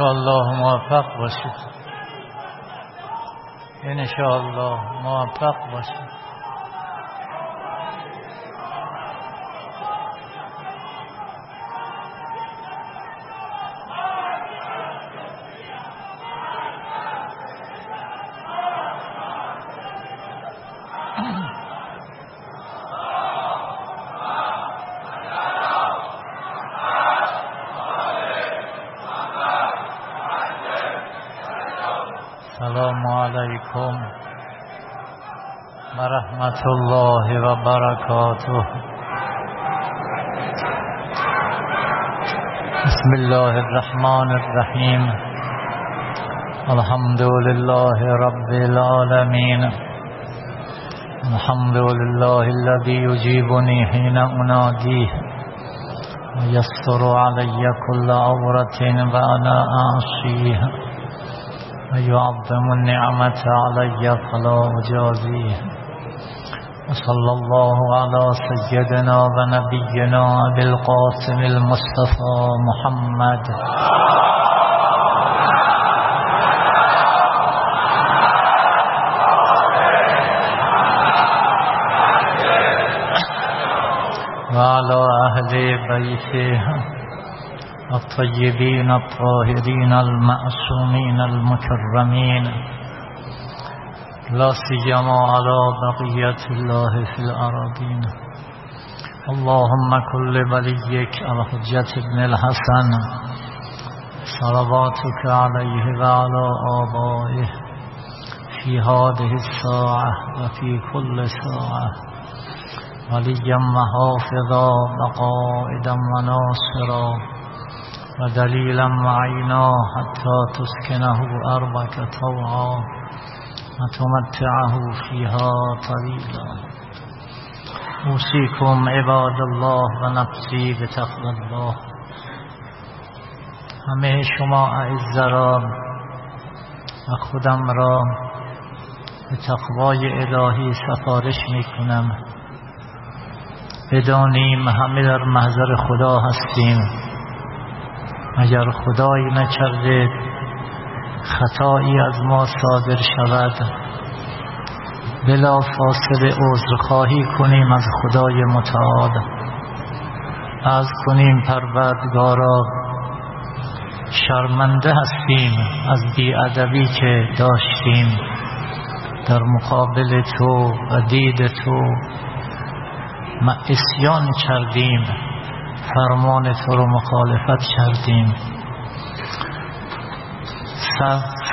الله موفق باشید الله موفق باشید الرحمن الرحيم. الحمد لله رب العالمين. الحمد لله الذي يجيبني حين أناديه ويسر علي كل عورة وأنا أعصيه ويعظم النعمة علي فلا أجازيه. وصلى الله على سيدنا ونبينا بالقاسم المصطفى محمد. وعلى أهل بيته الطيبين الطاهرين المعصومين المكرمين. لا سيما على بقية الله في الأراضين اللهم كل وليك الحجة بن الحسن. صلواتك عليه وعلى آبائه. في هذه الساعة وفي كل ساعة. وليا وحافظا وقائدا وناصرا ودليلا معينا حتى تسكنه أرضك طوعا. وتمتعه فيها طويلا. اوصيكم عباد الله و نفسی به الله. همه شما اعز را و خودم را به تقوای الهی سفارش می کنم بدانیم همه در محضر خدا هستیم. اگر خدایی نکرده خطایی از ما صادر شود. بلا فاصله خواهی کنیم از خدای متعال. از کنیم پروردگارا. شرمنده هستیم از بیادبی که داشتیم. در مقابل تو و دید تو ما اسیان کردیم. فرمان تو رو مخالفت کردیم.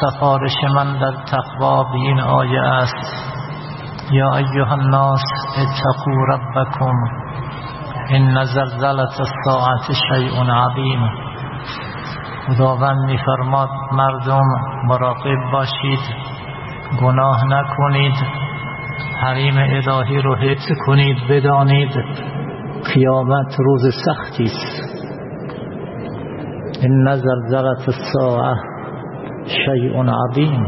سفارش من در تقوا به این آیه است. یا ایها الناس اتقوا ربکم ان زلزلت الساعت شیء عظیم. خداوند میفرماد مردم مراقب باشید گناه نکنید حریم الهی رو حفظ کنید بدانید. قیامت روز سختی است. ان زلزلت الساعه شیء عظیم.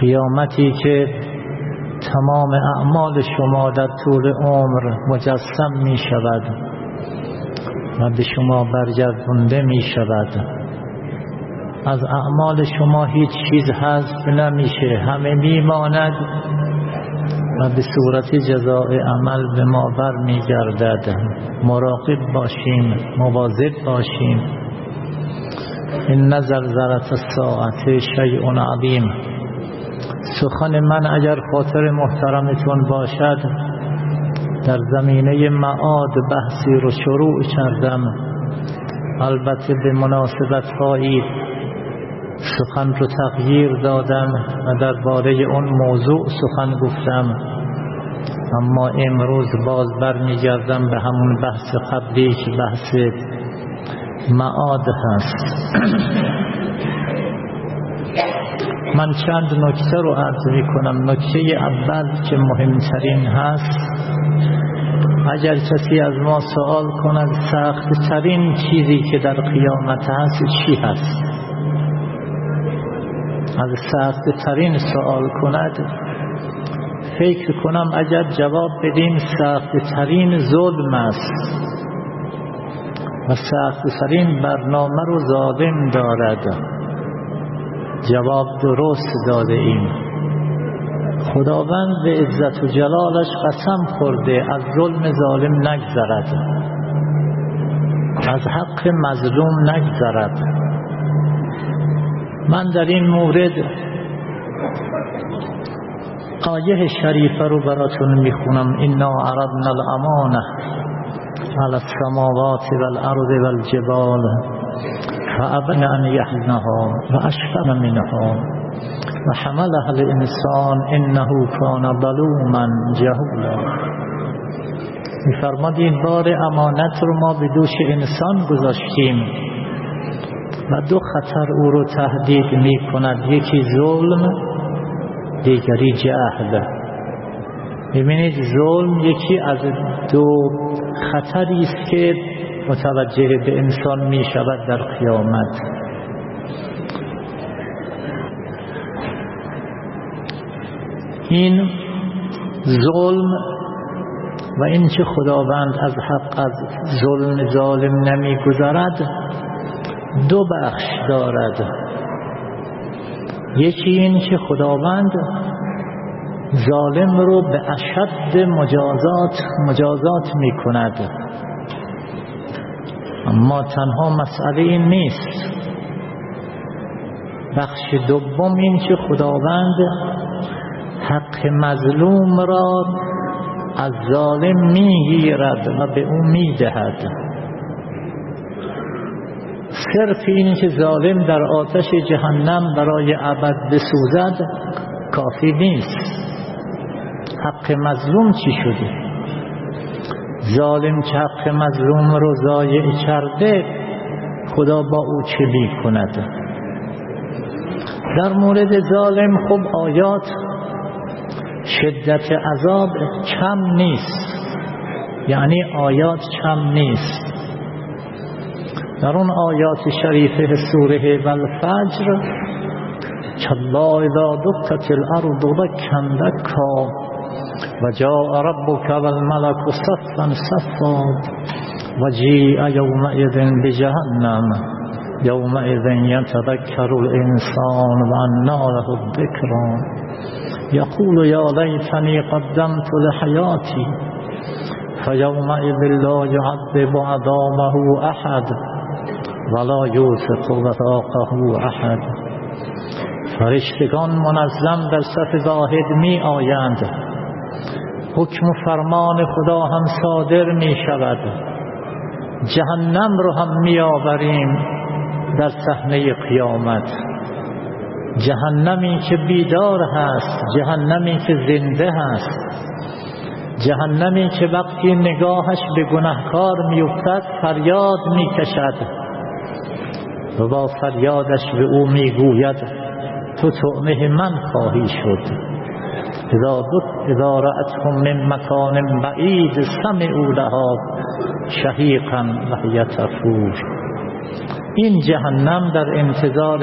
قیامتی که تمام اعمال شما در طول عمر مجسم می شود و به شما برگردونده می شود. از اعمال شما هیچ چیز حذف نمیشه. همه میماند و به صورت جزاء عمل به ما بر می گردد مراقب باشیم مواظب باشیم. این زلزلت الساعت شیء عظیم سخن من اگر خاطر محترمتون باشد در زمینه معاد بحثی رو شروع کردم. البته به مناسبت هایی سخن رو تغییر دادم و درباره اون موضوع سخن گفتم. اما امروز باز برمیگردم به همون بحث قبلی که بحث معاد هست. من چند نکته رو عرض می کنم نکته اول که مهمترین هست اگر کسی از ما سوال کند سخت ترین چیزی که در قیامت هست چی هست؟ از سخت ترین سوال کند. فکر کنم اگر جواب بدیم سخت ترین ظلم است. و سخت ترین برنامه رو ظالم دارد. جواب درست داده ایم. خداوند به عزت و جلالش قسم خورده از ظلم ظالم نگذرد. از حق مظلوم نگذرد. من در این مورد آیه شریفه رو براتون می‌خونم. انا عرضنا الامانه على السماوات والارض والجبال فابن ان يحزنها واشفق منها وحملها الانسان انه كان ظلوما جهولا. میفرماد این بار امانت رو ما به دوش انسان گذاشتیم و دو خطر او رو تهدید می کند یکی ظلم دیگری جهل. ببینید ظلم یکی از دو خطری است که متوجه به انسان می شود در قیامت. این ظلم و اینکه خداوند از حق از ظلم ظالم نمی گذارد دو بخش دارد. یکی این که خداوند ظالم رو به اشد مجازات مجازات می کند اما تنها مسئله این نیست. بخش دوم این که خداوند حق مظلوم را از ظالم می‌گیرد و به او می‌دهد. صرف این که ظالم در آتش جهنم برای ابد بسوزد کافی نیست. حق مظلوم چی شده؟ ظالم که حق مظلوم رو ضایع کرده خدا با او چه بی کند؟ در مورد ظالم خب آیات شدت عذاب کم نیست یعنی آیات کم نیست. در اون آیات شریفه سوره والفجر کلا اذا دکت الارض دکن دکا و جاء ربك والملك صفا صفا و جیع یومئذ بجهنم. یومئذ یتذکر الانسان و انا له الذکران یقول یا لیتنی قدمت لحیاتی فیومئذ لا يعذب عذابه احد ولا یوسف وثاقه احد فرشتگان منظم در صف واحد می آیند. حکم و فرمان خدا هم صادر می شود. جهنم رو هم می آوریم در صحنه قیامت. جهنمی که بیدار هست جهنمی که زنده هست. جهنمی که وقتی نگاهش به گناهکار میافتد فریاد می‌کشد و با فریادش به او می‌گوید تو تعمه من خواهی شد. اذا اذا رأتهم من مکان بعید سمعوا لها شهیقا و تفور این جهنم در انتظار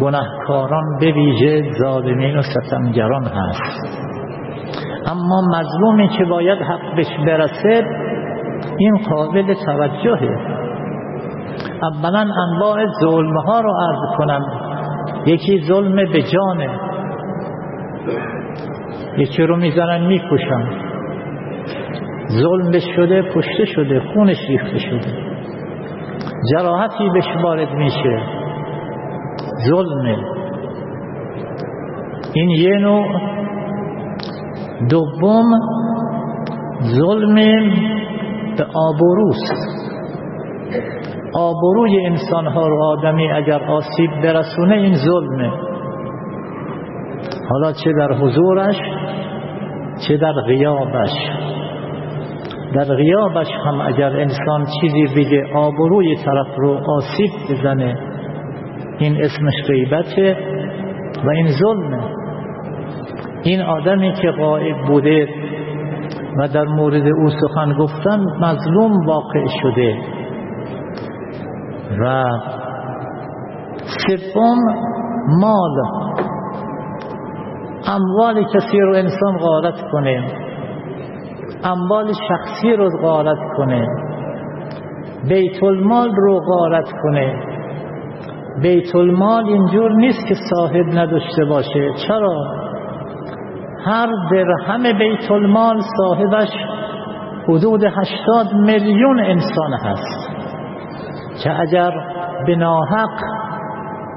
گناهکاران به ویژه ظالمین و ستمگران هست. اما مظلومی که باید حق بهش برسه این قابل توجهه. اولا انواع ظلم ها رو عرض کنم. یکی ظلم به جانه. یکی رو می‌زنن می‌کشن ظلم شده پشته شده خونش ریخته شده. جراحتی بهش وارد میشه. ظلمه. این یه نوع دوم ظلم به آبروست. آبروی انسانها رو آدمی اگر آسیب برسونه این ظلمه. حالا چه در حضورش چه در غیابش. در غیابش هم اگر انسان چیزی بگه آبروی طرف رو آسیب بزنه این اسمش غیبته و این ظلمه این آدمی که غائب بوده و در مورد او سخن گفتن مظلوم واقع شده. و سوم مال. اموال کسی رو انسان غارت کنه. اموال شخصی رو غارت کنه. بیت المال رو غارت کنه. بیت المال اینجور نیست که صاحب نداشته باشه. چرا؟ هر درهم بیت المال صاحبش حدود هشتاد میلیون انسان هست. که اگر بناحق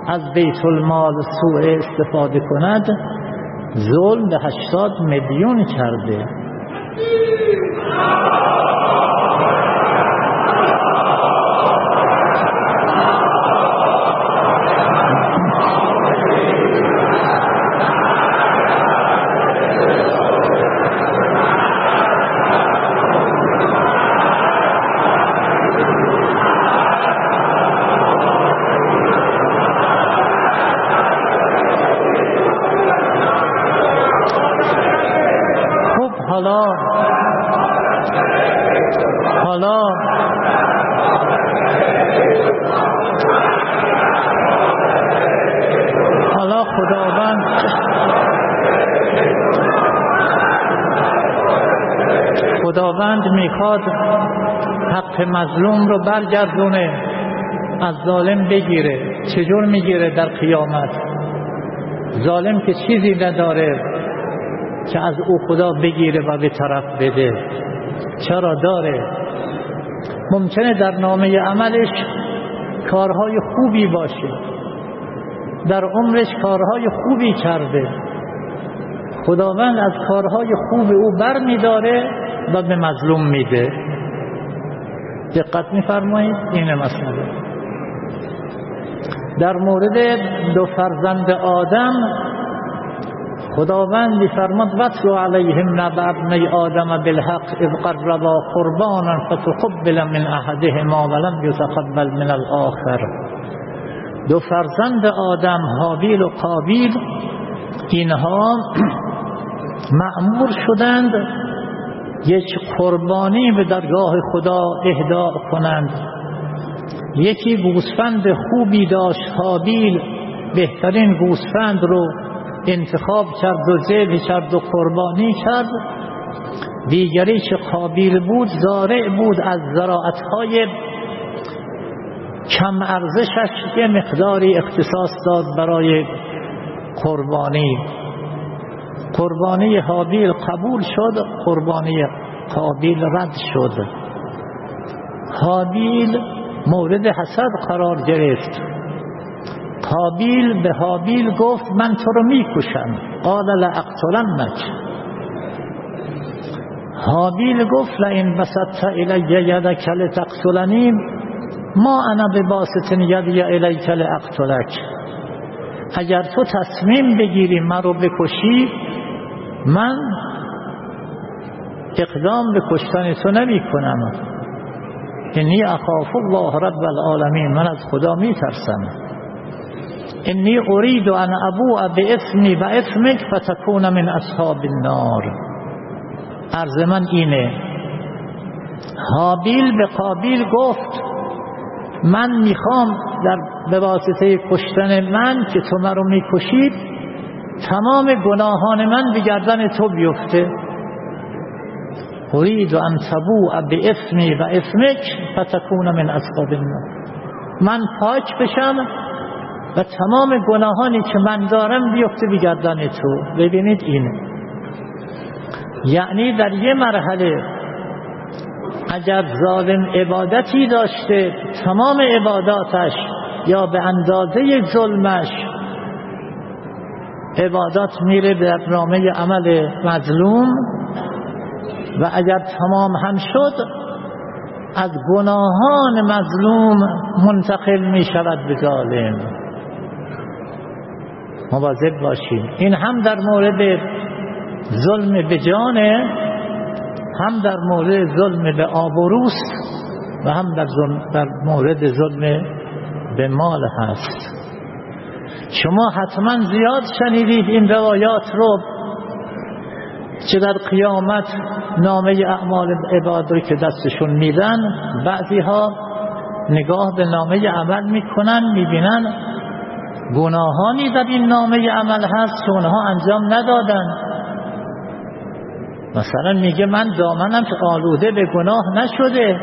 از بیت المال سوء استفاده کند. ظلم به هشتاد میلیون کرده خداوند می‌خواد مظلوم رو برگردونه از ظالم بگیره. چجور می‌گیره در قیامت؟ ظالم که چیزی نداره که از او خدا بگیره و به طرف بده. چرا داره؟ ممکنه در نامه عملش کارهای خوبی باشه. در عمرش کارهای خوبی کرده. خداوند از کارهای خوب او بر میداره و به مظلوم میده. دقت میفرمایید؟ این مسئله. در مورد دو فرزند آدم خداوند میفرماد وتلو علیهم نبع ابنی آدم بالحق اذ قربا قربانا فتقبل من احدهما ولم یتقبل من الاخر دو فرزند آدم حابیل و قابیل اینها معمور شدند یک قربانی به درگاه خدا اهدا کنند. یکی گوسفند خوبی داشت حابیل. بهترین گوسفند رو انتخاب کرد و ذبح کرد و قربانی کرد. دیگری که قابیل بود زارع بود از زراعتهای کم ارزشش یه مقداری اختصاص داد برای قربانی. قربانی حابیل قبول شد قربانی قابیل رد شد. حابیل مورد حسد قرار گرفت. قابیل به حابیل گفت من تو رو می‌کشم. قال لاقتلنک حابیل گفت لئن بسطت الی یدک لتقتلنی ما انا بباسط یدی الیک لاقتلک اگر تو تصمیم بگیری من رو بکشی من اقدام به کشتن تو نمی کنم انی اخاف الله رب العالمین. من از خدا می ترسم انی ارید ان ابوء به اسمی و اسمک فتکون من اصحاب النار. عرض من اینه. حابیل به قابیل گفت من می‌خوام در به واسطه کشتن من که تو مرا می‌کشید تمام گناهان من به گردن تو بیفته. اريد ان تبوء باسمی و اسمک فتکون من اصحاب النار. من پاک بشم و تمام گناهانی که من دارم بیفته به گردن تو. ببینید اینه. یعنی در یه مرحله اگر ظالم عبادتی داشته تمام عباداتش یا به اندازه ظلمش عبادات میره در نامه عمل مظلوم و اگر تمام هم شد از گناهان مظلوم منتقل می شود به ظالم. مواظب باشیم این هم در مورد ظلم به جانه هم در مورد ظلم به آبروس و هم در, در مورد ظلم به مال هست. شما حتما زیاد شنیدید این روایات رو چه در قیامت نامه اعمال عباد رو که دستشون میدن بعضی ها نگاه به نامه عمل می‌کنن می‌بینن گناهانی در این نامه عمل هست که اونها انجام ندادن. مثلا میگه من دامنم آلوده به گناه نشده.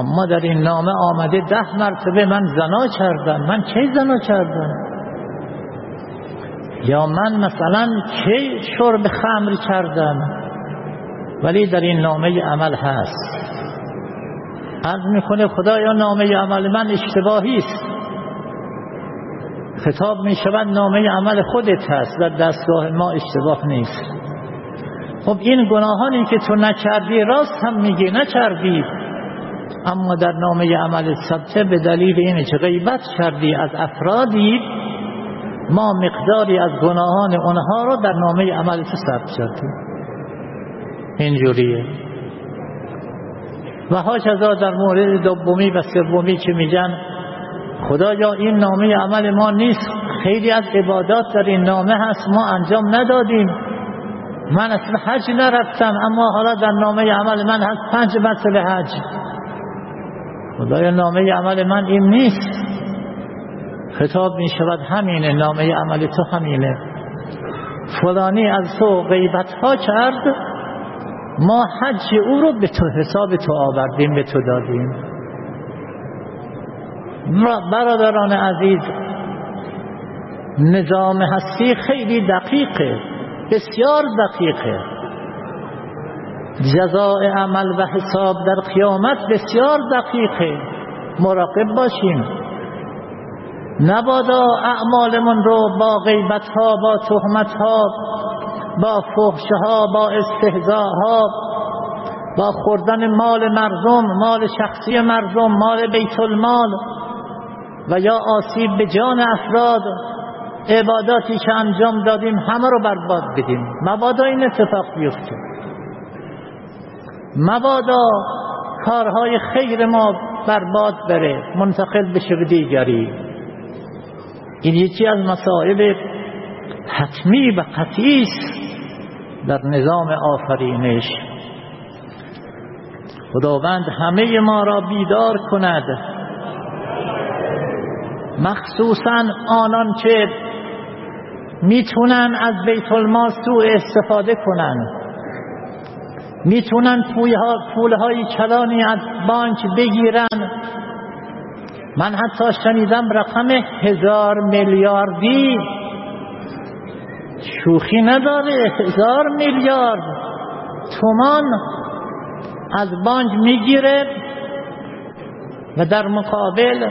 اما در این نامه آمده ده مرتبه من زنا کردم. من کی زنا کردم؟ یا من مثلا کی شرب خمر کردم؟ ولی در این نامه عمل هست. عرض می‌کنه خدایا نامه عمل من اشتباهی است. خطاب می‌شود نامه عمل خودت هست. در دستگاه ما اشتباه نیست. خب این گناهانی که تو نکردی راست هم میگی نکردی. اما در نامه عمل ثبته به دلیل اینه که غیبت کردی از افرادی ما مقداری از گناهان اونها رو در نامه عمل ثبت کردیم. اینجوریه. و هاکذا در مورد دومی و سومی که میگن خدایا این نامه عمل ما نیست. خیلی از عبادات در این نامه هست ما انجام ندادیم. من اصلا حج نرفتم اما حالا در نامه عمل من هست پنج مسئله حج. خدایا نامه عمل من این نیست. خطاب می شود همینه نامه عمل تو همینه. فلانی از تو غیبت ها کرد ما حج او رو به تو حساب تو آوردیم به تو دادیم. برادران عزیز نظام هستی خیلی دقیقه بسیار دقیقه. جزاء عمل و حساب در قیامت بسیار دقیقه. مراقب باشیم نبادا اعمالمون رو با غیبت ها با تهمت ها با فحش ها با استهزاء ها با خوردن مال مردم مال شخصی مردم مال بیت المال و یا آسیب به جان افراد عباداتی که انجام دادیم همه رو برباد بدیم. مبادا این اتفاق بیفته. مبادا کارهای خیر ما برباد بره منتقل بشه به دیگری این یکی از مسائل حتمی و قطعی است در نظام آفرینش. خداوند همه ما را بیدار کند. مخصوصا آنان که می‌تونن از بیت المال سوء استفاده کنن. می‌تونن پولهای کلانی از بانک بگیرن. من حتی شنیدم رقم هزار میلیاردی. شوخی نداره هزار میلیارد. تومان از بانک می‌گیره و در مقابل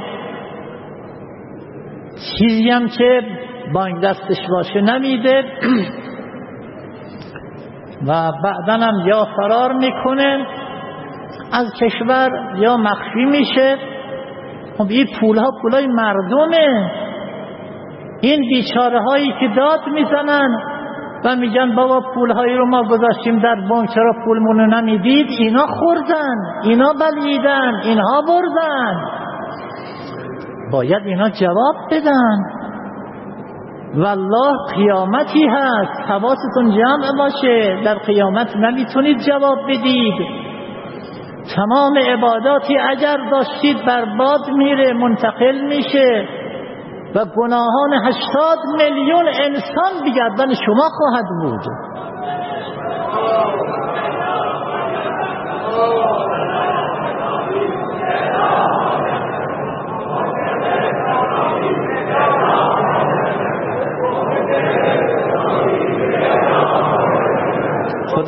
چیزی هم که بانک دستش باشه نمیده. و بعدا هم یا فرار می‌کنه از کشور یا مخفی میشه. خب این پول ها پول های مردمه. این بیچاره هایی که داد می‌زنن و میگن بابا پول هایی رو ما گذاشتیم در بانک چرا پولمونو نمی‌دید؟ اینا خوردن اینا بلیدن اینها بردن. باید اینا جواب بدن. والله قیامتی هست. حواستون جمع باشه. در قیامت نمی‌تونید جواب بدید. تمام عباداتی اگر داشتید برباد میره منتقل میشه و گناهان هشتاد میلیون انسان بگردن شما خواهد بود.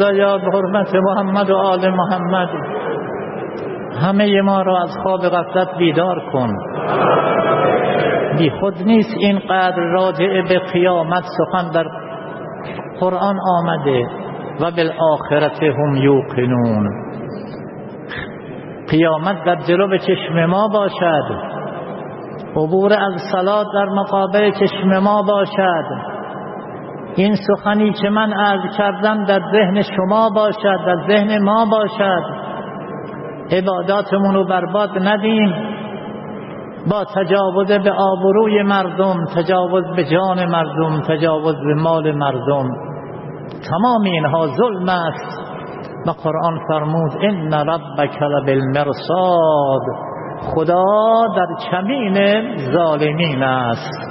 خدایا به حرمت محمد و آل محمد. همه ما را از خواب غفلت بیدار کن. بی خود نیست اینقدر راجع به قیامت سخن در قرآن آمده و بالآخرت هم یوقنون. قیامت در جلو به چشم ما باشد. عبور از صلات در مقابل چشم ما باشد. این سخنی که من عرض کردم در ذهن شما باشد در ذهن ما باشد. عباداتمون رو برباد ندیم. با تجاوز به آبروی مردم تجاوز به جان مردم تجاوز به مال مردم. تمام اینها ظلم است. و قرآن فرمود ان ربک لبالمرصاد. خدا در چمین ظالمین است.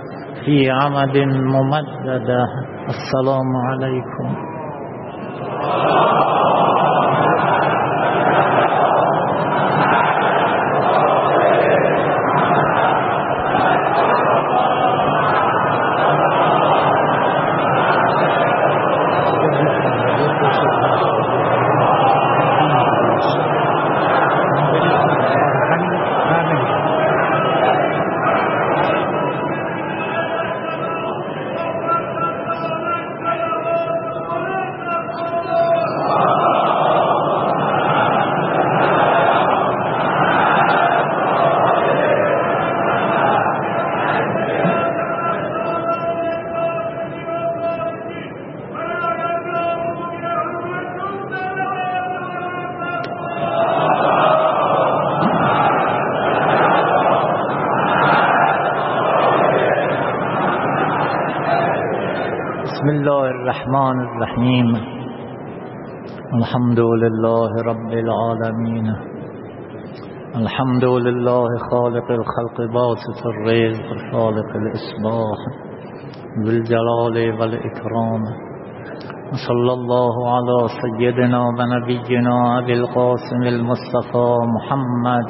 في عمد ممددة. السلام عليكم. الرحمن الرحيم. الحمد لله رب العالمين. الحمد لله خالق الخلق باسط الرزق خالق الإصباح بالجلال والإكرام. صلى الله على سيدنا ونبينا أبي القاسم المصطفى محمد.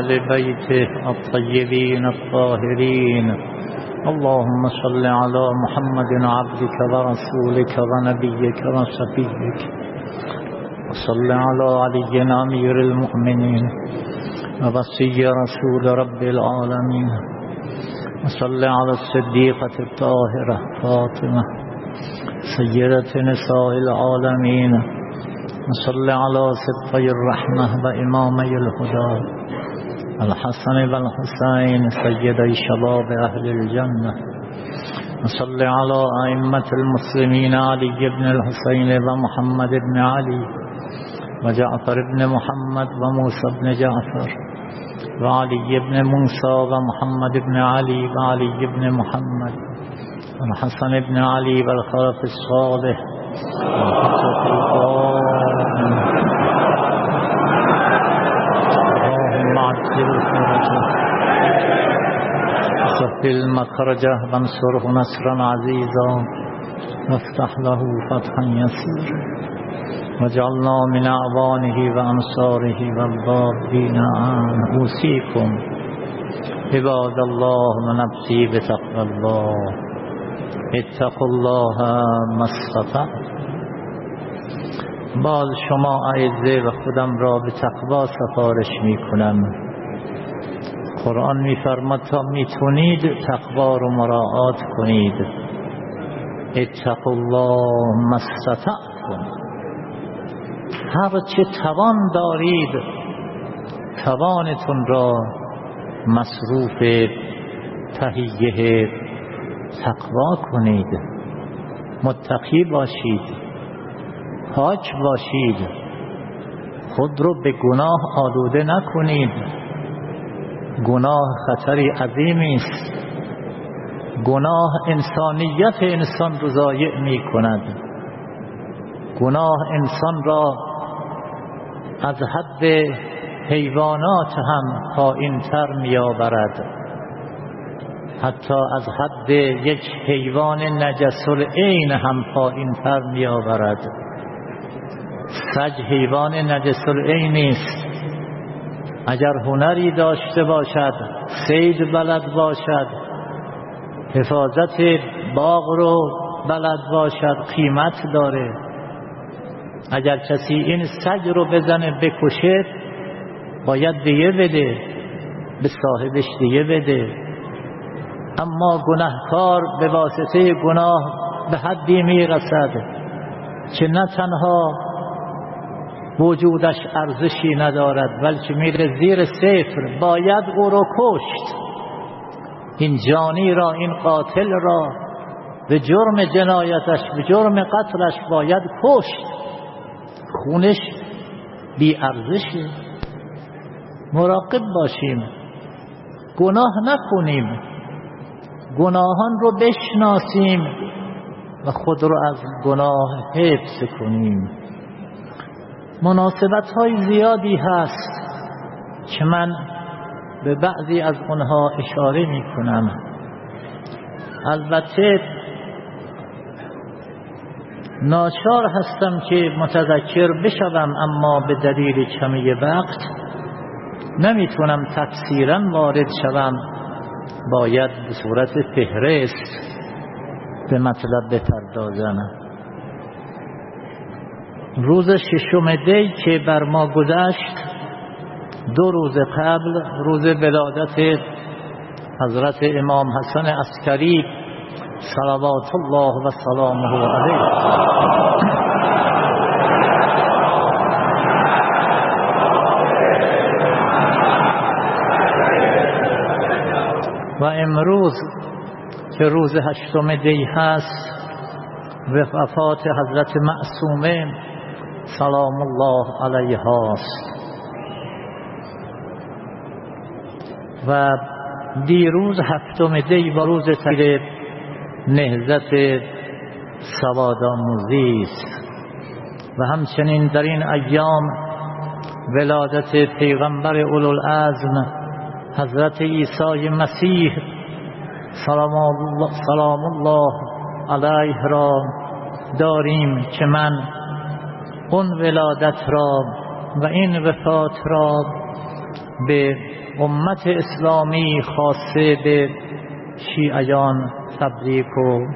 أهل بيته الطيبين الطاهرين. اللهم صل على محمد عبدك ورسولك ونبيك وشفيك وصل على علي أمير المؤمنين ووصي رسول رب العالمين. وصل على الصديقة الطاهرة فاطمة سيدة نساء العالمين. وصل على سبطي الرحمة وإمامي الهدى. الحسن والحسين سيدي شباب أهل الجنة. نصلي على أئمة المسلمين علي بن الحسين ومحمد بن علي وجعفر بن محمد وموسى بن جعفر وعلي بن موسى ومحمد بن علي وعلي بن محمد والحسن بن علي والخلف الصالح في المخرجة وانصره نصرا عزيزا وافتح له فتحا يسيرا وجعلنا من أعوانه وأنصاره والضابين عنه أوصيكم عباد الله ونفسي بتقوى الله اتقوا الله ما باز شما عیزه و خودم را به تقوا سفارش می کنم قرآن میفرماد تا می‌تونید تقوا رو مراعات کنید. اتقوا الله مستطعتم هر چه توان دارید توانتون را مصروف تهیه تقوا کنید. متقی باشید حاج باشید. خود رو به گناه آلوده نکنید. گناه خطری عظیمی است. گناه انسانیت انسان رو ضایع می کند گناه انسان را از حد حیوانات هم پایین تر می آورد حتی از حد یک حیوان نجس العین هم پایین تر می آورد سج حیوان نجس العین است. اگر هنری داشته باشد سید بلد باشد حفاظت باغ رو بلد باشد قیمت داره. اگر کسی این سگ رو بزنه بکشه باید دیه بده به صاحبش دیگه بده. اما گناهکار به واسطه گناه به حدی می‌رسد که نه تنها وجودش ارزشی ندارد بلکه میره زیر صفر. باید او رو کشت. این جانی را این قاتل را به جرم جنایتش به جرم قتلش باید کشت. خونش بی ارزشه مراقب باشیم. گناه نکنیم گناهان رو بشناسیم و خود رو از گناه حفظ کنیم. مناسبت های زیادی هست که من به بعضی از اونها اشاره می کنم البته ناچار هستم که متذکر بشوم اما به دلیل کمی وقت نمی‌تونم تفسیرا وارد شوم. باید به صورت فهرست به مطلب بپردازم. روز ششم دی که بر ما گذشت دو روز قبل روز ولادت حضرت امام حسن عسکری صلوات الله و سلامه علیه. و امروز که روز هشتم دی هست وفات حضرت معصومه سلام الله علیه هاست و دیروز هفتم دی و روز تیر نهزت سوادآموزی است و همچنین در این ایام ولادت پیغمبر اولوالعزم حضرت عیسی مسیح سلام الله, سلام الله علیه را داریم که من اون ولادت را و این وفات را به امت اسلامی خاصه به شیعیان تبریک و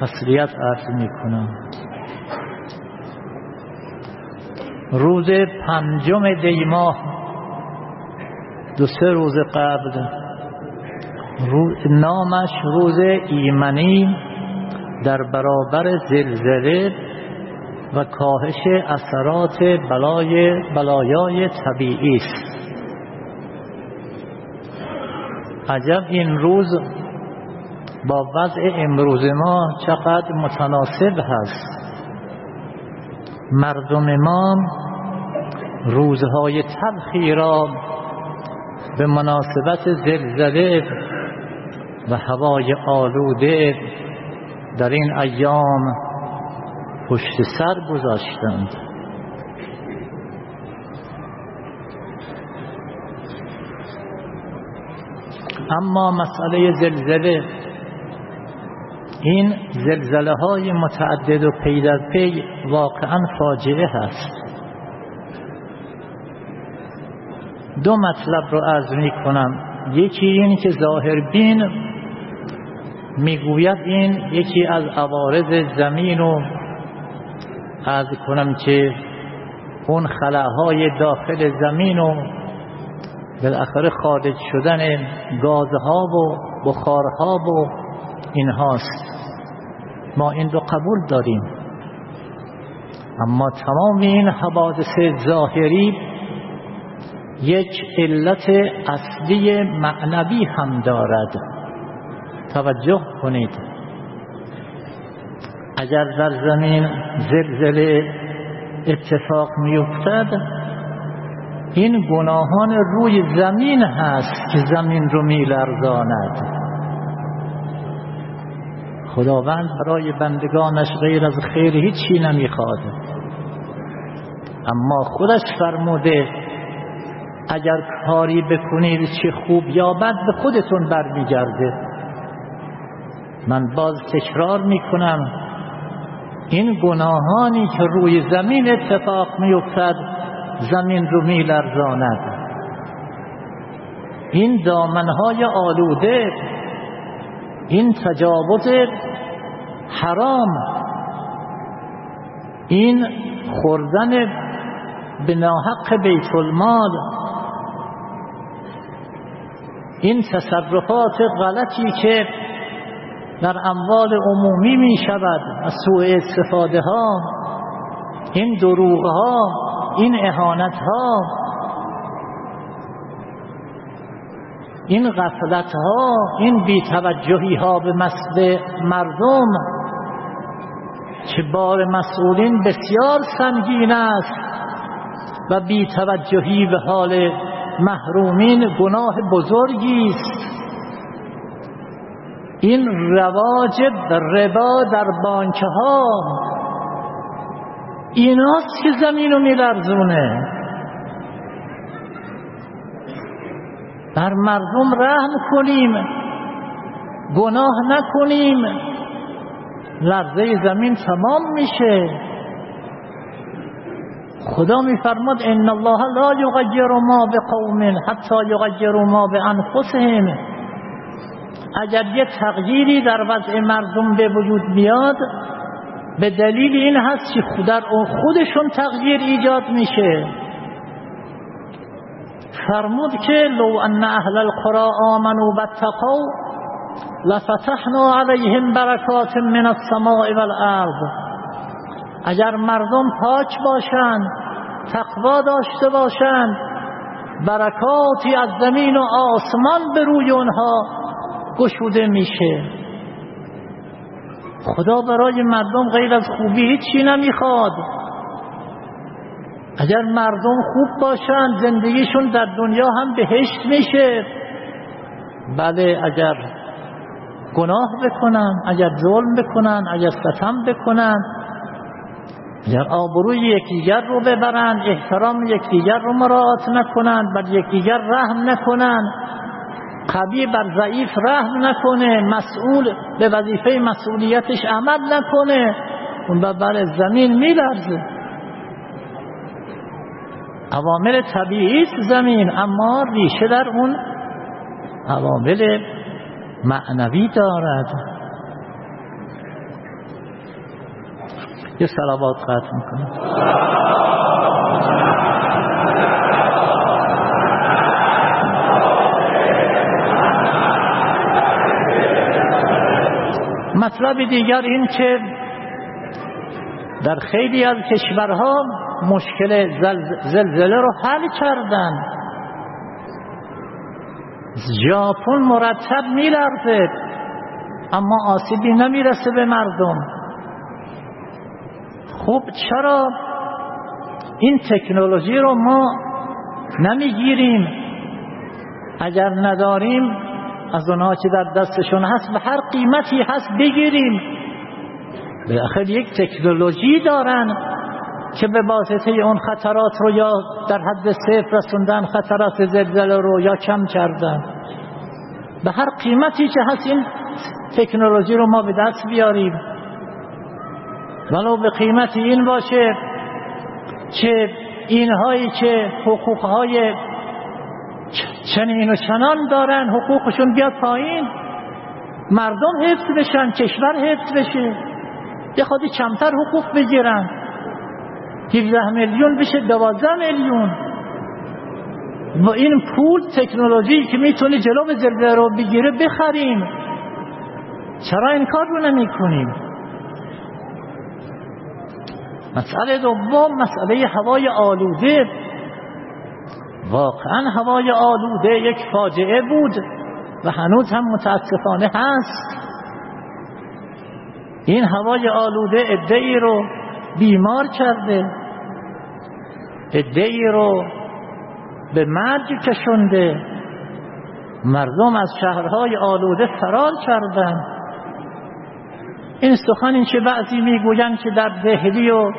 تسلیت عرض می کنم روز پنجم دیماه دو سه روز قبل نامش روز ایمنی در برابر زلزله و کاهش اثرات بلای بلایای طبیعی است. عجب این روز با وضع امروز ما چقدر متناسب هست. مردم ما روزهای تلخی را به مناسبت زلزله و هوای آلوده در این ایام پشت سر گذاشتند اما مسئله زلزله این زلزله های متعدد و پی در پی واقعا فاجعه هست. دو مطلب رو عرض می کنم یکی این که ظاهر بین می‌گوید این یکی از عوارض زمین و عرض کنم که اون خلاهای داخل زمین و بالاخره خارج شدن گازها و بخارها و اینهاست. ما این رو قبول داریم. اما تمام این حوادث ظاهری یک علت اصلی معنوی هم دارد. توجه کنید. اگر در زمین زلزله اتفاق میافتد این گناهان روی زمین هست که زمین رو میلرزاند. خداوند برای بندگانش غیر از خیر هیچی نمی‌خواد. اما خودش فرموده اگر کاری بکنید چه خوب یا بد به خودتون برمیگرده. من باز تکرار می‌کنم این گناهانی که روی زمین اتفاق میافتد زمین رو میلرزاند. این دامنهای آلوده این تجاوز حرام این خوردن به ناحق بیت المال این تصرفات غلطی که در اموال عمومی می شود. از سوء استفاده ها این دروغ ها این اهانت ها این غفلت ها این بیتوجهی ها به مردم. که بار مسئولین بسیار سنگین است و بیتوجهی به حال محرومین گناه بزرگی است. این رواج ربا در بانک ها ایناست که زمین رو میلرزونه. بر مردم رحم کنیم گناه نکنیم. لرزه زمین تمام میشه. خدا میفرماد ان الله لا یغیر ما بقوم حتی یغیروا ما بانفسهم. اگر یه تغییری در وضع مردم به وجود میاد به دلیل این هست که در خودشون تغییر ایجاد میشه. فرمود که لو ان اهل القرى آمنوا باتقوا لفتحنا علیهم برکات من السماء والارض. اگر مردم پاک باشند تقوا داشته باشند برکاتی از زمین و آسمان به روی اونها گشوده میشه. خدا برای مردم غیر از خوبی هیچی نمی‌خواد. اگر مردم خوب باشند زندگیشون در دنیا هم بهشت میشه. بله اگر گناه بکنن اگر ظلم بکنن اگر ستم بکنن اگر آبروی یکدیگر رو ببرن احترام یکدیگر رو مراعات نکنن بر یکدیگر رحم نکنن. قوی بر ضعیف رحم نکنه مسئول به وظیفه مسئولیتش عمل نکنه اون بر زمین میلرزه. عوامل طبیعی زمین اما ریشه در اون عوامل معنوی دارد. یه سلوات قطع می‌کنه مطلب دیگر این که در خیلی از کشورها مشکل زلزله رو حل کردن. ژاپن مرتب میلرزه اما آسیبی نمی‌رسه به مردم. خب چرا این تکنولوژی رو ما نمی‌گیریم؟ اگر نداریم از اونها که در دستشون هست؟ به هر قیمتی هست بگیریم. آخر یک تکنولوژی دارن که به واسطه اون خطرات رو یا در حد صفر رسوندن خطرات زلزله رو یا کم کردن. به هر قیمتی که هست این تکنولوژی رو ما به دست بیاریم. ولو به قیمت این باشه که اینهایی که حقوقهای چنین و چنان دارن حقوقشون بیاد پایین. مردم حفظ بشن کشور حفظ بشه. یه خودی کمتر حقوق بگیرن. 17 میلیون بشه 12 میلیون. با این پول تکنولوژی که می‌تونه جلو زلزله رو بگیره بخریم. چرا این کار رو نمی کنیم مسئله دوم مسئله هوای آلوده. واقعا هوای آلوده یک فاجعه بود و هنوز هم متاسفانه هست. این هوای آلوده ادعی رو بیمار کرده ادعی رو به مرگ کشنده مردم از شهرهای آلوده فرار کردن. این سخن این که بعضی می‌گویند که در دهلی و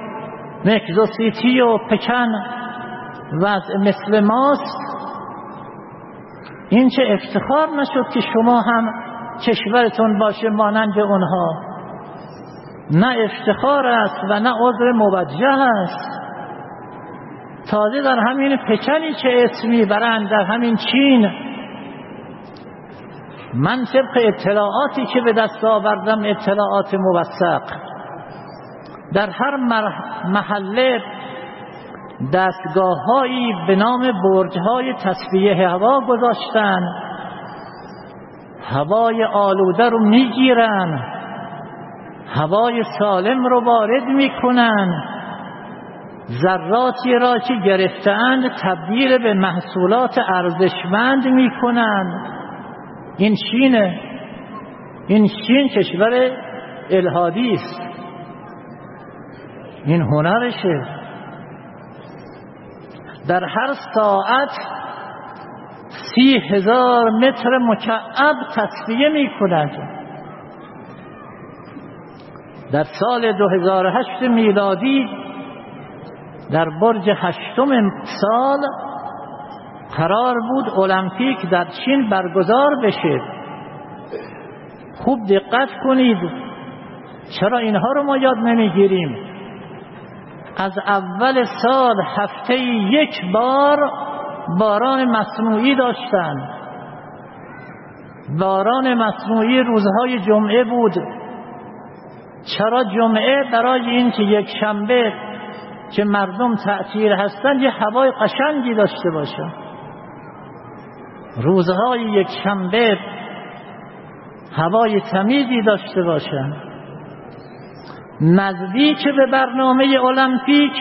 مکزوسیتی و پکن وضع مثل ماست. این چه افتخار نشد که شما هم کشورتون باشه مانند اونها. نه افتخار است و نه عذر موجه است. تازه در همین پکنی که اسمی برند در همین چین. من طبق اطلاعاتی که به دست آوردم اطلاعات موثق. در هر محله دستگاه هایی به نام برج های تصفیه هوا گذاشتن. هوای آلوده رو می‌گیرن. هوای سالم رو وارد می‌کنن. ذراتی را که گرفتند تبدیل به محصولات ارزشمند می‌کنن. این چینه این چین کشور الهادی است. این هنرشه. در هر ساعت سی هزار متر مکعب تصفیه می کند در سال 2008 میلادی در برج هشتم سال قرار بود المپیک در چین برگزار بشه. خوب دقت کنید. چرا اینها رو ما یاد نمی‌گیریم؟ از اول سال هفته یک بار باران مصنوعی داشتن. باران مصنوعی روزهای جمعه بود. چرا جمعه؟ برای اینکه یک شنبه که مردم تأثیر هستند یه هوای قشنگی داشته باشه. روزهای یک شنبه هوای تمیزی داشته باشن نزدیک به برنامه المپیک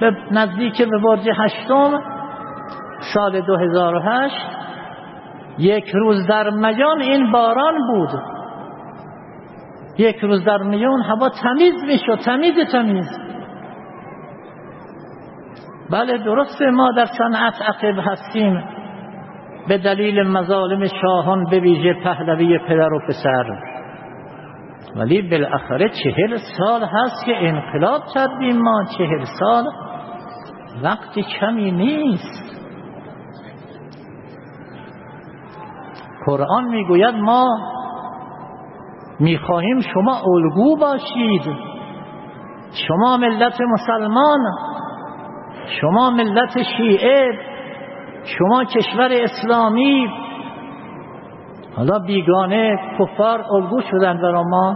به نزدیک به برج هشتم سال 2008 یک روز در میان این باران بود. یک روز در میان هوا تمیز می‌شد تمیز تمیز. بله درسته ما در صنعت عقب هستیم. به دلیل مظالم شاهان به ویژه پهلوی پدر و پسر. ولی بالاخره چهل سال هست که انقلاب کردیم ما. چهل سال وقتی کمی نیست. قرآن می‌گوید ما می‌خواهیم شما الگو باشید. شما ملت مسلمان شما ملت شیعه شما کشور اسلامی. حالا بیگانه کفار الگو شدن برا ما.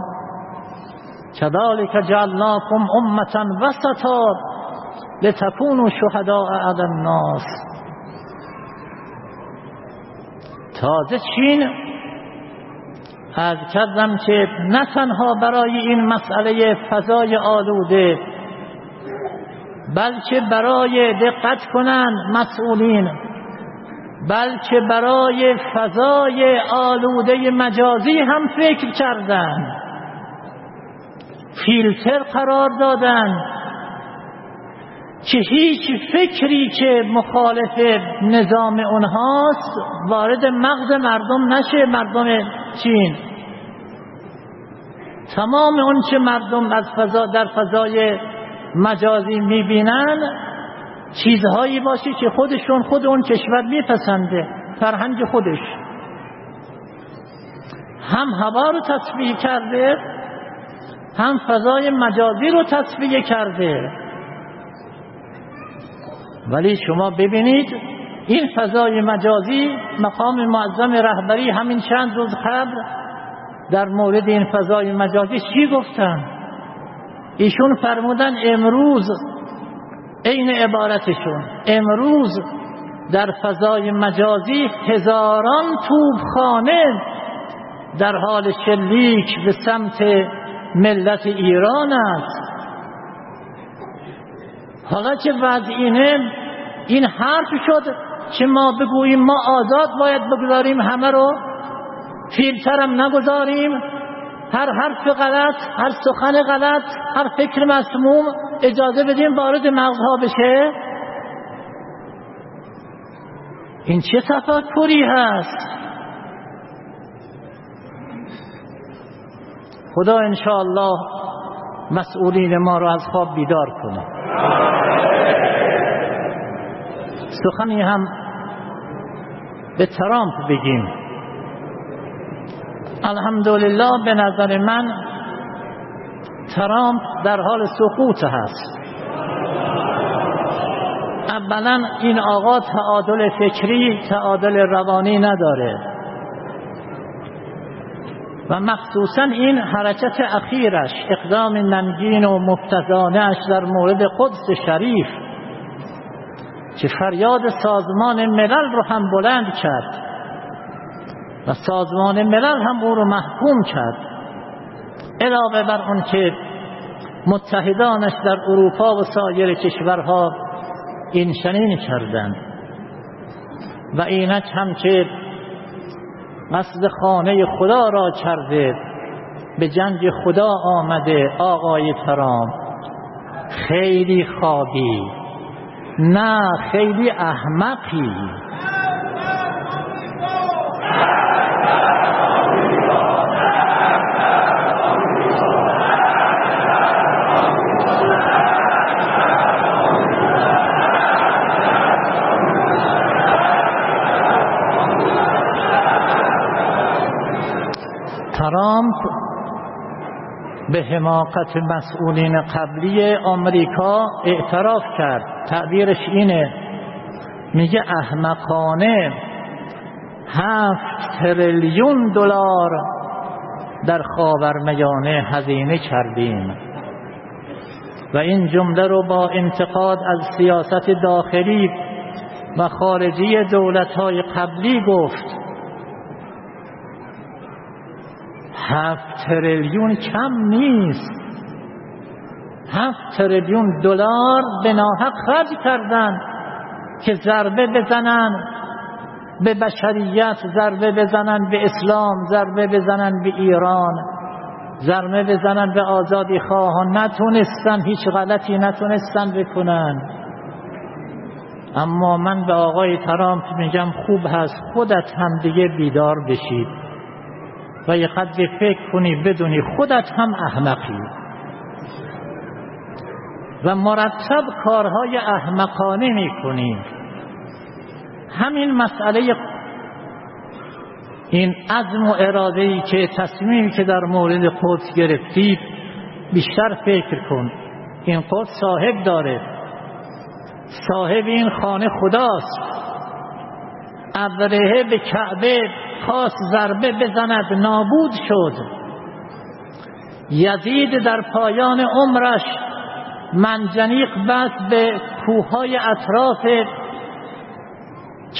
کذالک جعلناکم امتا وسطا لتکونوا شهداء علی الناس. تازه چین از کردم که نه تنها برای این مسئله فضای آلوده بلکه برای دقت کنند مسئولین. بلکه برای فضای آلوده مجازی هم فکر کردن. فیلتر قرار دادن که هیچ فکری که مخالف نظام اونهاست وارد مغز مردم نشه مردم چین. تمام اون چه مردم از فضا در فضای مجازی می‌بینن چیزهایی باشه که خودشون خود اون کشور میپسنده فرهنگ خودش. هم هوا رو تصویه کرده هم فضای مجازی رو تصویه کرده. ولی شما ببینید این فضای مجازی مقام معظم رهبری همین چند روز قبل در مورد این فضای مجازی چی گفتن؟ ایشون فرمودن امروز عین عبارتشون. امروز در فضای مجازی هزاران توبخانه در حال شلیک به سمت ملت ایران است. حالا که وضع اینه؟ این حرف شد که ما بگوییم ما آزاد باید بگذاریم همه رو. فیلترم نگذاریم. هر حرف غلط هر سخن غلط هر فکر مسموم اجازه بدیم وارد مغزها بشه. این چه تفکری هست؟ خدا انشاءالله مسئولین ما رو از خواب بیدار کنه. سخنی هم به ترامپ بگیم. الحمدلله به نظر من ترامپ در حال سقوط هست. اولا این آقا تعادل فکری تعادل روانی نداره. و مخصوصا این حرکت اخیرش اقدام نمگین و مفتزانش در مورد قدس شریف که فریاد سازمان ملل رو هم بلند کرد. و سازمان ملل هم او رو محکوم کرد. علاوه بر اون که متحدانش در اروپا و سایر کشورها این چنین کردند. و اینک هم که قصد خانه خدا را کرده به جنگ خدا آمده آقای ترام خیلی خوابی. نه خیلی احمقی ترامپ به حماقت مسئولین قبلی آمریکا اعتراف کرد. تعبیرش اینه. میگه احمقانه هفت تریلیون دلار در خاورمیانه هزینه کردیم. و این جمله رو با انتقاد از سیاست داخلی و خارجی دولتهای قبلی گفت. هفت تریلیون کم نیست. هفت تریلیون دلار به ناحق خرج کردن که ضربه بزنن به بشریت ضربه بزنن به اسلام ضربه بزنن به ایران ضربه بزنن به آزادی خواهان. نتونستن هیچ غلطی نتونستن بکنن. اما من به آقای ترامپ میگم خوب هست خودت هم دیگه بیدار بشید. و یه قدری فکر کنی بدونی خودت هم احمقی. و مرتب کارهای احمقانه می‌کنی. همین مسئله این عزم و اراده ای که تصمیمی که در مورد قدس گرفتید بیشتر فکر کن. این قدس صاحب داره. صاحب این خانه خداست. ابرهه به کعبه خواست ضربه بزند نابود شد. یزید در پایان عمرش منجنیق بس به کوههای اطراف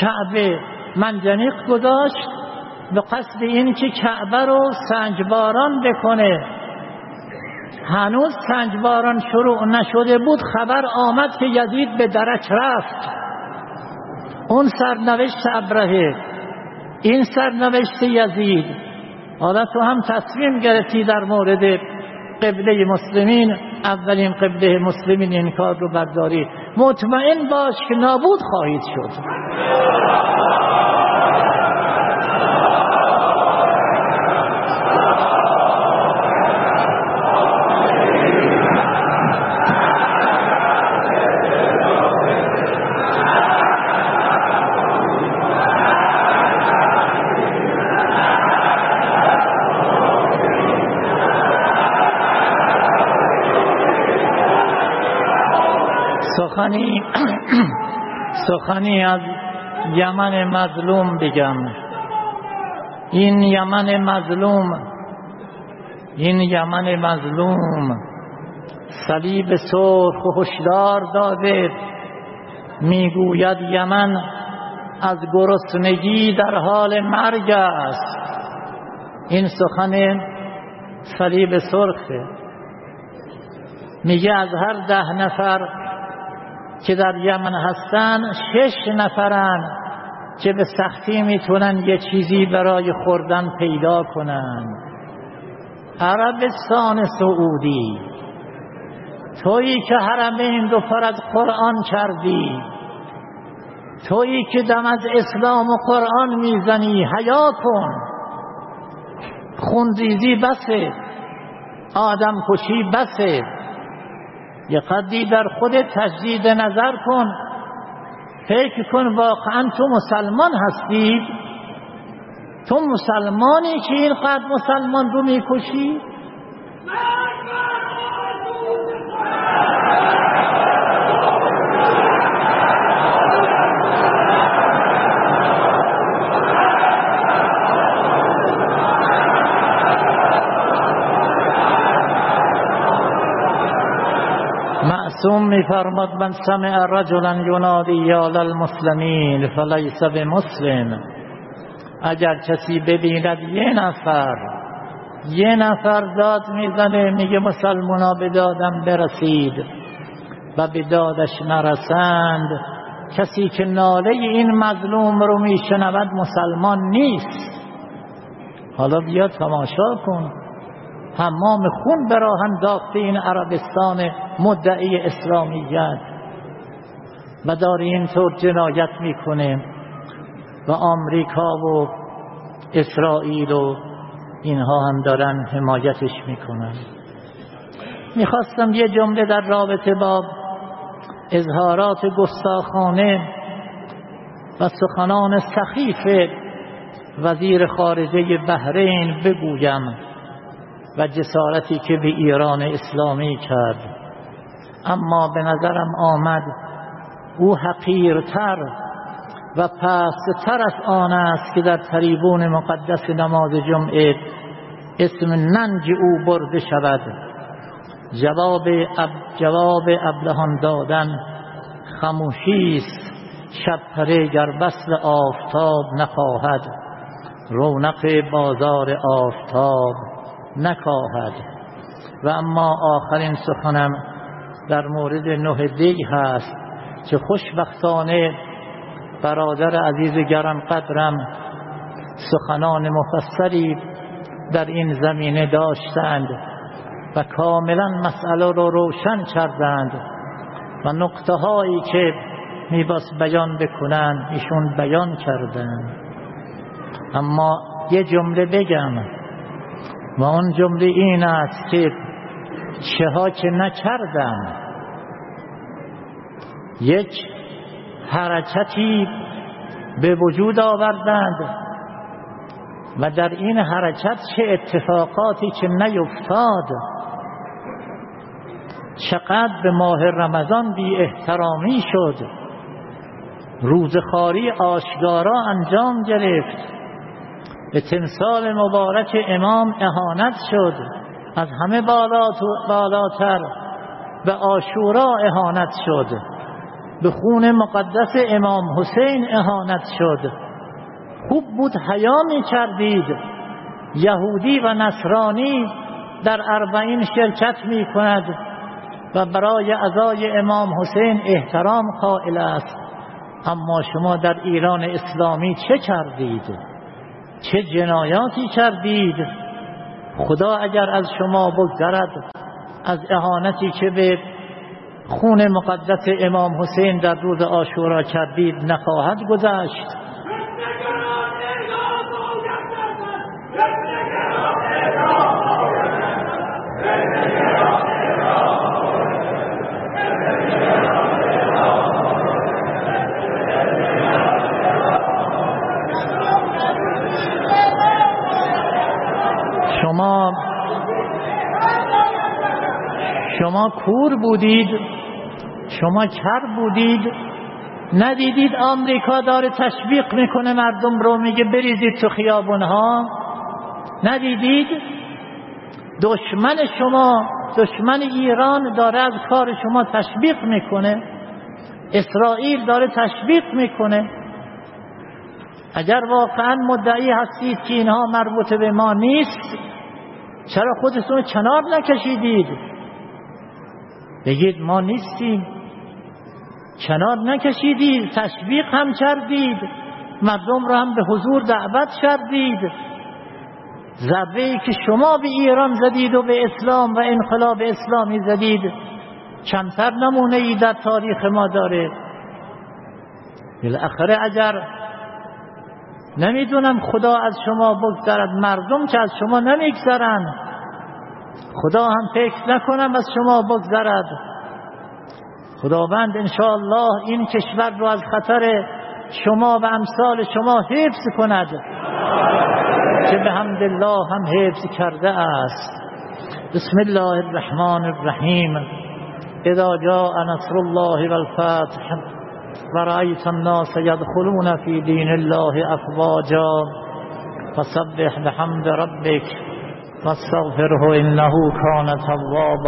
کعبه منجنیق گذاشت به قصد این که کعبه رو سنجباران بکنه. هنوز سنجباران شروع نشده بود خبر آمد که یزید به درک رفت. اون سرنوشت ابرهه. این سرنوشت یزید. حالا تو هم تصمیم گرفتی در مورد قبله مسلمین اولین قبله مسلمین این کار رو برداری. مطمئن باش که نابود خواهید شد سخنی سخنی از یمن مظلوم بگم. این یمن مظلوم این یمن مظلوم. صلیب سرخ و هشدار داده. می‌گوید یمن از گرسنگی در حال مرگ است. این سخن صلیب سرخه میگه از هر ده نفر که در یمن هستن شش نفرن که به سختی می‌تونن یه چیزی برای خوردن پیدا کنن. عربستان سعودی تویی که حرمین دو از قرآن کردی تویی که دم از اسلام و قرآن می‌زنی حیا کن. خونریزی بسه آدم کشی بسه. یه قدی در خود تجدید نظر کن. فکر کن واقعا تو مسلمان هستی؟ تو مسلمانی که این قد مسلمان رو می‌کشی؟ معصوم میفرماد من سمع رجلا ینادی یا للمسلمین فلیس بمسلم. اگر کسی ببیند یه نفر یه نفر داد می‌زنه میگه مسلمونا به دادم برسید و به دادش نرسند. کسی که ناله این مظلوم رو میشنود مسلمان نیست. حالا بیا تماشا کن. حمام خون به راه انداخته این عربستان مدعی اسلامیت. و داره اینطور جنایت می‌کنه و آمریکا و اسرائیل و اینها هم دارن حمایتش می‌کنن. می‌خواستم یه جمله در رابطه با اظهارات گستاخانه و سخنان سخیف وزیر خارجه بحرین بگویم و جسارتی که به ایران اسلامی کرد. اما به نظرم آمد او حقیرتر و پستتر از آن است که در تریبون مقدس نماز جمعه اسم ننج او برده شود. جواب اب جواب ابلهان دادن خموشی است. شب پره گر بسل آفتاب نخواهد رونق بازار آفتاب نکاهد. و اما آخرین سخنم در مورد نه دی هست که خوشبختانه برادر عزیز گرم قدرم سخنان مفصلی در این زمینه داشتند و کاملا مسئله رو روشن کردند و نقطه هایی که میباس بیان بکنند ایشون بیان کردند اما یه جمله بگم و اون جمله این است که چه ها که نکردم یک حرکتی به وجود آوردند و در این حرکت چه اتفاقاتی که نیفتاد چقدر به ماه رمضان بی احترامی شد روزخاری آشگارا انجام گرفت. به تمثال مبارک امام اهانت شد. از همه بالاتر به آشورا اهانت شد. به خون مقدس امام حسین اهانت شد. خوب بود حیا می کردید یهودی و نصرانی در اربعین شرکت می کند و برای ازای امام حسین احترام قائل است. اما شما در ایران اسلامی چه کردید چه جنایاتی کردید خدا اگر از شما بگذرد از اهانتی که به خون مقدس امام حسین در روز آشورا کردید نخواهد گذشت. شما شما کور بودید شما کر بودید ندیدید آمریکا داره تشویق می‌کنه مردم رو میگه بریزید تو خیابونها. ندیدید؟ دشمن شما دشمن ایران داره از کار شما تشویق می‌کنه. اسرائیل داره تشویق می‌کنه. اگر واقعا مدعی هستید که اینها مربوط به ما نیست چرا خودتون کنار نکشیدید؟ بگید ما نیستیم. کنار نکشیدید تشویق هم کردید. مردم را هم به حضور دعوت کردید. ضربه که شما به ایران زدید و به اسلام و انقلاب اسلامی زدید کمتر نمونه ای در تاریخ ما داره. بالاخره اگر نمی‌دونم خدا از شما بگذرد مردم که از شما نمیگذرن خدا هم فکر نکنم از شما بگذرد. خداوند انشاءالله این کشور رو از خطر شما و امثال شما حفظ کند که به حمد الله هم حفظ کرده است. بسم الله الرحمن الرحیم. اذا جاء نصر الله والفتح ورأيت الناس يدخلون في دين الله أفواجا. فسبح بحمد ربك واستغفره إنه كان توابا.